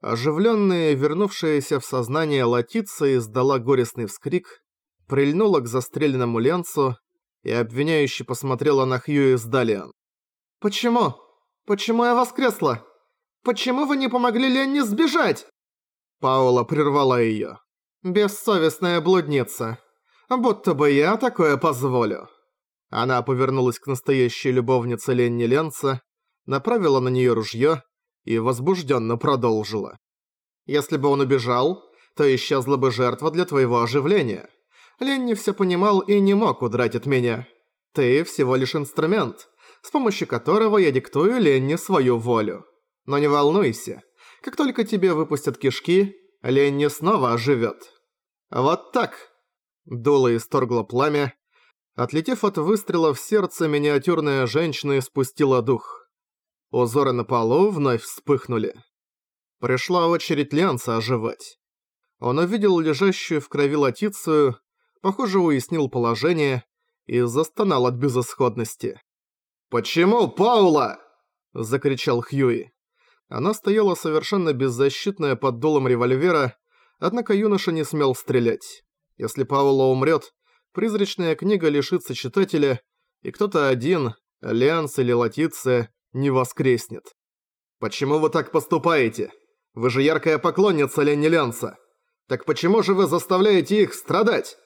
Оживленная, вернувшаяся в сознание Латица издала горестный вскрик, прильнула к застреленному Ленцу и обвиняюще посмотрела на Хьюи с Далиан. «Почему? Почему я воскресла? Почему вы не помогли Ленни сбежать?» Паула прервала её. «Бессовестная блудница. Будто бы я такое позволю». Она повернулась к настоящей любовнице Ленни Ленца, направила на неё ружьё и возбужденно продолжила. «Если бы он убежал, то исчезла бы жертва для твоего оживления. Ленни все понимал и не мог удрать от меня. Ты всего лишь инструмент, с помощью которого я диктую Ленни свою волю. Но не волнуйся, как только тебе выпустят кишки, Ленни снова оживет. Вот так!» Дуло исторгло пламя. Отлетев от выстрела в сердце, миниатюрная женщина испустила дух. Узоры на полу вновь вспыхнули. Пришла очередь Лянца оживать. Он увидел лежащую в крови Латицию, похоже, уяснил положение и застонал от безысходности. «Почему Паула?» – закричал Хьюи. Она стояла совершенно беззащитная под дулом револьвера, однако юноша не смел стрелять. Если Паула умрет, призрачная книга лишится читателя, и кто-то один, Альянс или Латиция, не воскреснет. «Почему вы так поступаете? Вы же яркая поклонница Ленни Ленса. Так почему же вы заставляете их страдать?»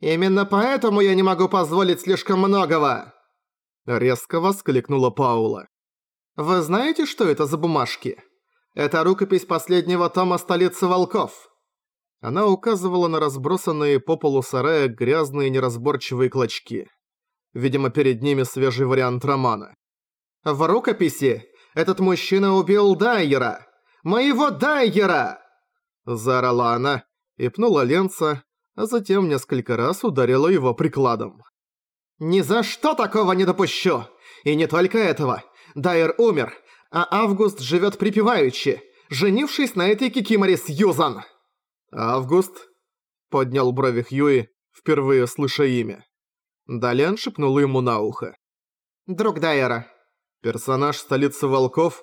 «Именно поэтому я не могу позволить слишком многого!» Резко воскликнула Паула. «Вы знаете, что это за бумажки? Это рукопись последнего тома «Столицы волков». Она указывала на разбросанные по полу сарая грязные неразборчивые клочки. Видимо, перед ними свежий вариант романа. В рукописи этот мужчина убил Дайера! Моего Дайера!» Заорала она и пнула Ленца, а затем несколько раз ударила его прикладом. «Ни за что такого не допущу! И не только этого. Дайер умер, а Август живет припеваючи, женившись на этой Кикиморе Сьюзан!» «Август?» — поднял брови Хьюи, впервые слыша имя. Далян шепнул ему на ухо. «Друг Дайера, Персонаж столицы волков?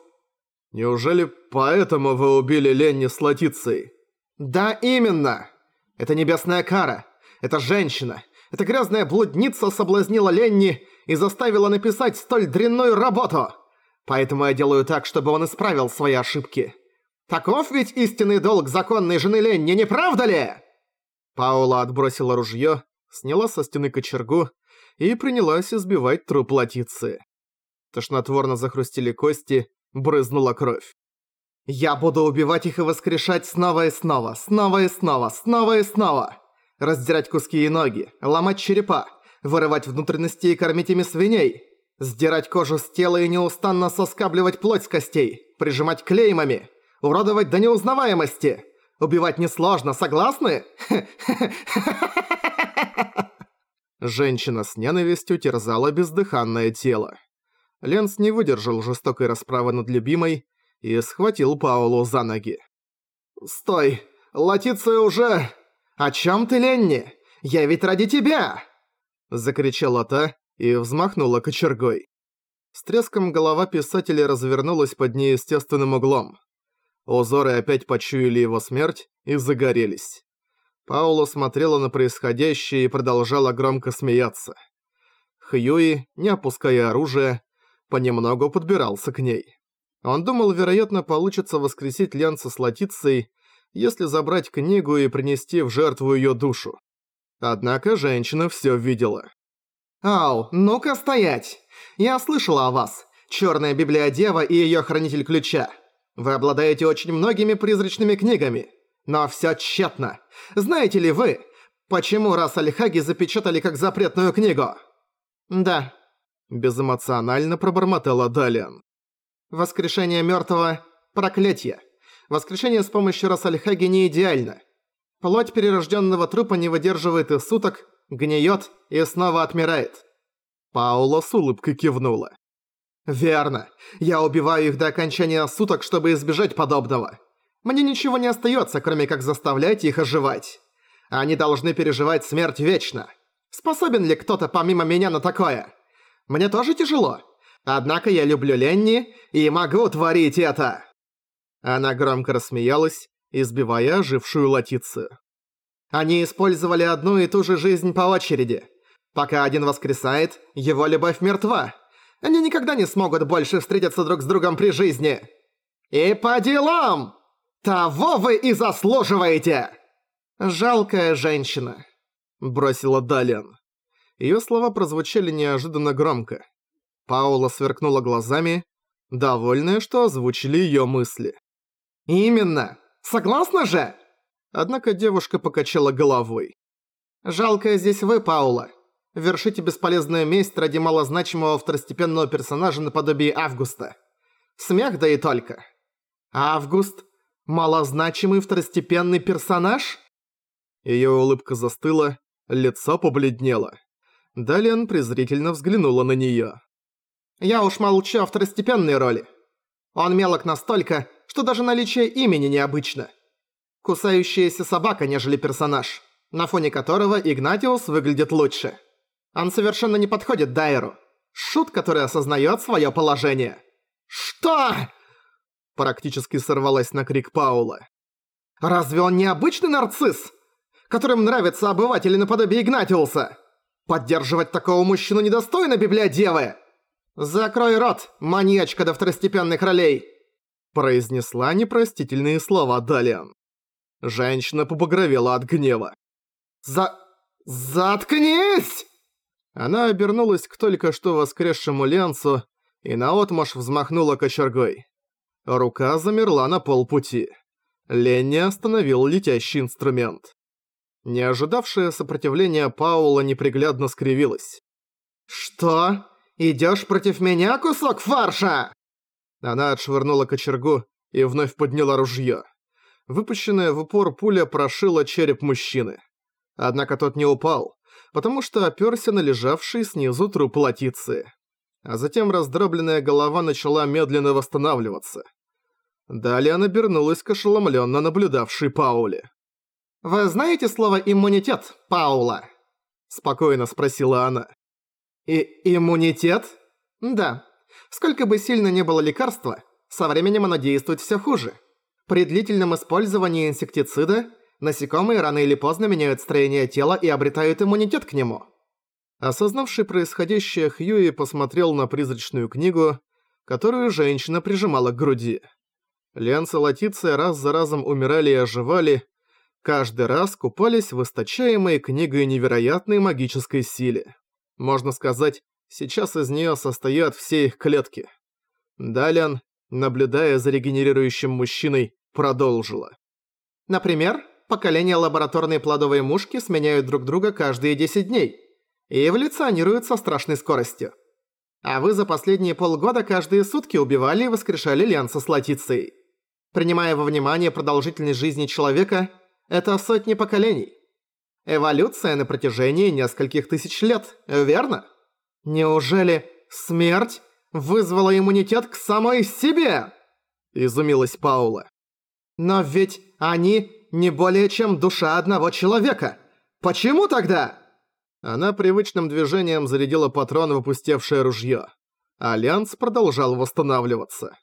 Неужели поэтому вы убили Ленни с Латицей? Да, именно! Это небесная кара. Это женщина. Эта грязная блудница соблазнила Ленни и заставила написать столь дрянную работу. Поэтому я делаю так, чтобы он исправил свои ошибки. Таков ведь истинный долг законной жены Ленни, не правда ли? Паула отбросила ружье, сняла со стены кочергу и принялась избивать труп Латицы. Тошнотворно захрустили кости, брызнула кровь. «Я буду убивать их и воскрешать снова и снова, снова и снова, снова и снова! Раздирать куски и ноги, ломать черепа, вырывать внутренности и кормить ими свиней, сдирать кожу с тела и неустанно соскабливать плоть с костей, прижимать клеймами, уродовать до неузнаваемости! Убивать несложно, согласны?» Женщина с ненавистью терзала бездыханное тело. Ленс не выдержал жестокой расправы над любимой и схватил Паулу за ноги. «Стой! Латиция уже... О чем ты, Ленни? Я ведь ради тебя!» Закричала та и взмахнула кочергой. С треском голова писателя развернулась под неестественным углом. Узоры опять почуяли его смерть и загорелись. Паула смотрела на происходящее и продолжала громко смеяться. Хьюи, не опуская оружие, понемногу подбирался к ней. Он думал, вероятно, получится воскресить Ленца с Латицей, если забрать книгу и принести в жертву ее душу. Однако женщина все видела. «Ау, ну-ка стоять! Я слышала о вас, Черная Библиодева и ее Хранитель Ключа. Вы обладаете очень многими призрачными книгами, но все тщетно. Знаете ли вы, почему раз Альхаги запечатали как запретную книгу?» «Да, Безэмоционально пробормотала Далиан. «Воскрешение мертвого – проклятие. Воскрешение с помощью Рассальхаги не идеально. Плоть перерожденного трупа не выдерживает и суток, гниет и снова отмирает». Паула с улыбкой кивнула. «Верно. Я убиваю их до окончания суток, чтобы избежать подобного. Мне ничего не остается, кроме как заставлять их оживать. Они должны переживать смерть вечно. Способен ли кто-то помимо меня на такое?» Мне тоже тяжело. Однако я люблю Ленни и могу творить это. Она громко рассмеялась, избивая ожившую Латицию. Они использовали одну и ту же жизнь по очереди. Пока один воскресает, его любовь мертва. Они никогда не смогут больше встретиться друг с другом при жизни. И по делам! Того вы и заслуживаете! Жалкая женщина, бросила Далиан. Её слова прозвучали неожиданно громко. Паула сверкнула глазами, довольная, что озвучили её мысли. «Именно! Согласна же?» Однако девушка покачала головой. «Жалкая здесь вы, Паула. Вершите бесполезную месть ради малозначимого второстепенного персонажа наподобие Августа. Смех да и только. Август? Малозначимый второстепенный персонаж?» Её улыбка застыла, лицо побледнело. Далиан презрительно взглянула на неё. «Я уж молчу о второстепенной роли. Он мелок настолько, что даже наличие имени необычно кусающаяся собака, нежели персонаж, на фоне которого Игнатиус выглядит лучше. Он совершенно не подходит Дайеру. Шут, который осознает свое положение. «Что?» Практически сорвалась на крик Паула. «Разве он не обычный нарцисс, которым нравятся обыватели наподобие Игнатиуса? Поддерживать такого мужчину недостойно библиодевы!» «Закрой рот, маньячка до второстепенных ролей!» произнесла непростительные слова Далиан. Женщина побагровела от гнева. «За... заткнись!» Она обернулась к только что воскресшему Ленцу и наотмашь взмахнула кочергой. Рука замерла на полпути. Ленни остановил летящий инструмент. Не ожидавшая сопротивления Паула неприглядно скривилась. «Что? Идёшь против меня, кусок фарша?» Она отшвырнула кочергу и вновь подняла ружьё. Выпущенная в упор пуля прошила череп мужчины. Однако тот не упал, потому что оперся на лежавший снизу труп Латиции. А затем раздробленная голова начала медленно восстанавливаться. Далее она обернулась к ошеломленно наблюдавшей Пауле. «Вы знаете слово «иммунитет», Паула?» Спокойно спросила она. «И иммунитет?» «Да. Сколько бы сильно не было лекарства, со временем оно действует все хуже. При длительном использовании инсектицида насекомые рано или поздно меняют строение тела и обретают иммунитет к нему. Осознавший происходящее Хьюи посмотрел на призрачную книгу, которую женщина прижимала к груди. Ленс и Латиция раз за разом умирали и оживали, каждый раз купались в источаемой книгой невероятной магической силе. Можно сказать, сейчас из неё состоят все их клетки. Далян, наблюдая за регенерирующим мужчиной, продолжила. Например, поколения лабораторной плодовой мушки сменяют друг друга каждые 10 дней и эволюционируют со страшной скоростью. А вы за последние полгода каждые сутки убивали и воскрешали Ленса с Латицией. Принимая во внимание продолжительность жизни человека, это сотни поколений. Эволюция на протяжении нескольких тысяч лет, верно? Неужели смерть вызвала иммунитет к самой себе?» Изумилась Паула. Но ведь они не более чем душа одного человека. Почему тогда? Она привычным движением зарядила патрон в опустевшее ружье. Альянс продолжал восстанавливаться.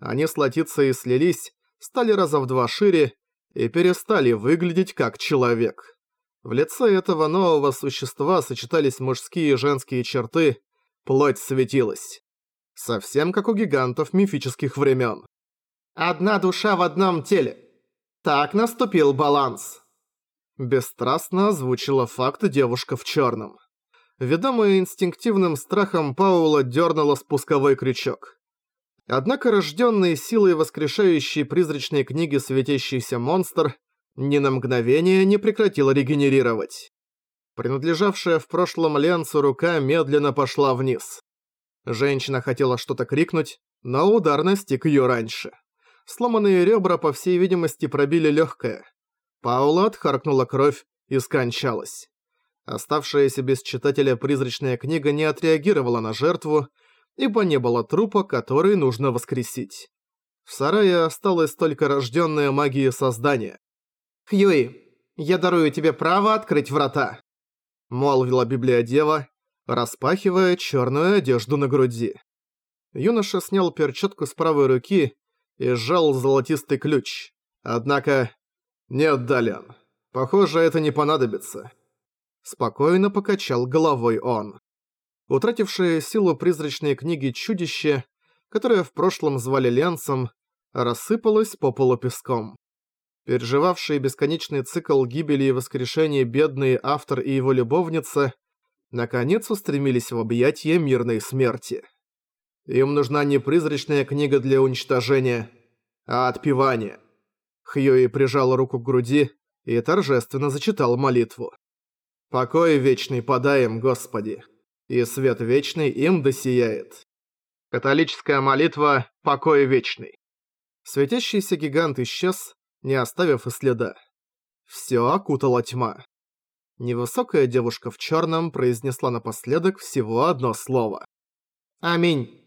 Они с Латицей слились, стали раза в два шире и перестали выглядеть как человек. В лице этого нового существа сочетались мужские и женские черты, плоть светилась. Совсем как у гигантов мифических времен. Одна душа в одном теле. Так наступил баланс. Бесстрастно озвучила факт девушка в черном. Ведомая инстинктивным страхом Паула дернула спусковой крючок. Однако рожденный силой воскрешающей призрачной книги светящийся монстр ни на мгновение не прекратил регенерировать. Принадлежавшая в прошлом Ленцу рука медленно пошла вниз. Женщина хотела что-то крикнуть, но удар настиг ее раньше. Сломанные ребра, по всей видимости, пробили легкое. Паула отхаркнула кровь и скончалась. Оставшаяся без читателя призрачная книга не отреагировала на жертву, ибо не было трупа, который нужно воскресить. В сарае осталось только рожденная магия создания. «Хьюи, я дарую тебе право открыть врата», — молвила библиодева, распахивая черную одежду на груди. Юноша снял перчатку с правой руки и сжал золотистый ключ. Однако... Нет, Далян. Похоже, это не понадобится. Спокойно покачал головой он. Утратившее силу призрачной книги чудище, которое в прошлом звали Ленсом, рассыпалось по полу песком. Переживавшие бесконечный цикл гибели и воскрешения бедный автор и его любовница наконец устремились в объятия мирной смерти. Им нужна не призрачная книга для уничтожения, а отпевание. Хьюи прижал руку к груди и торжественно зачитал молитву. «Покой вечный подаем, Господи, и свет вечный им досияет». Католическая молитва «Покой вечный». Светящийся гигант исчез, не оставив и следа. Всё окутала тьма. Невысокая девушка в чёрном произнесла напоследок всего одно слово. «Аминь».